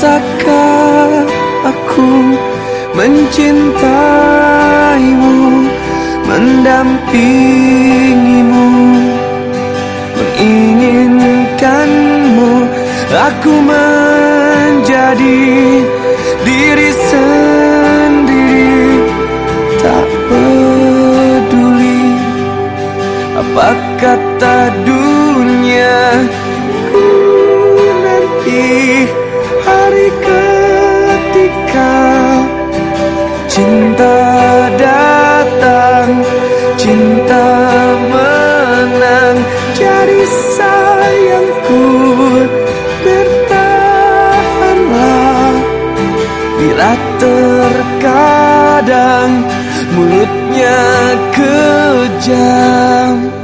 Dosakah aku mencintaimu Mendampingimu? Menginginkanmu Aku menjadi diri sendiri. Tak peduli Apa kata dunia ketika cinta datang, cinta menang, jadi sayangku bertahanlah bila terkadang mulutnya kejam.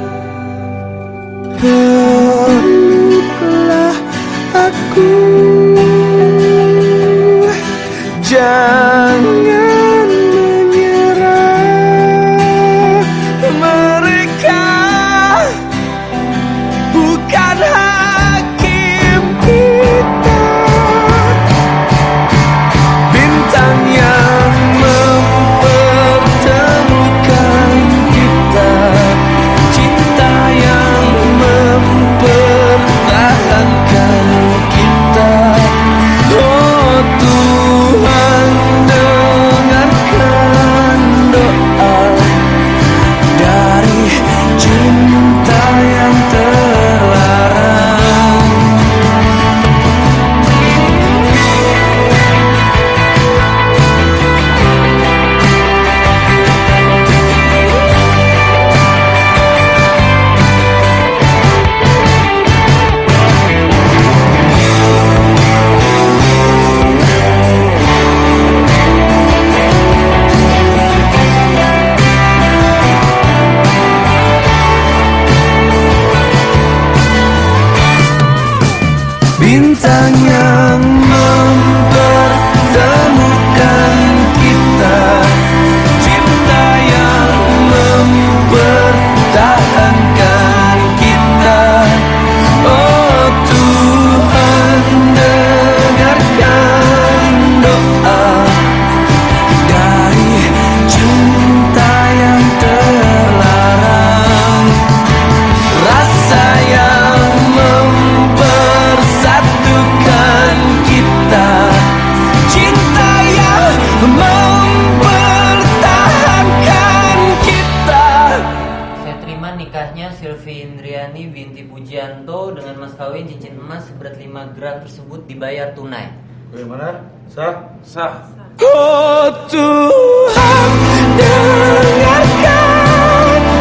Pujianto dengan mas kawin cincin emas seberat 5 gram tersebut dibayar tunai. Bagaimana? Sah? Sah. Oh Tuhan dengarkan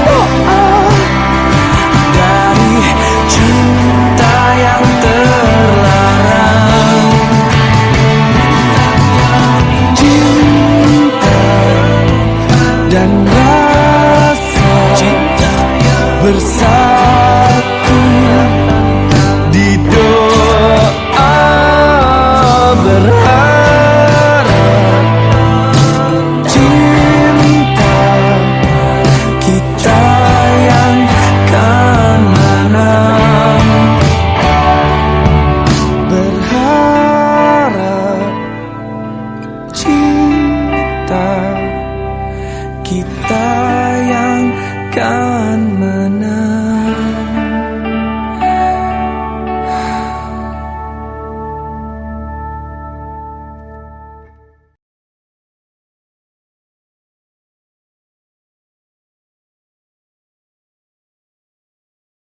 doa dari cinta yang terlarang cinta dan rasa cinta bersama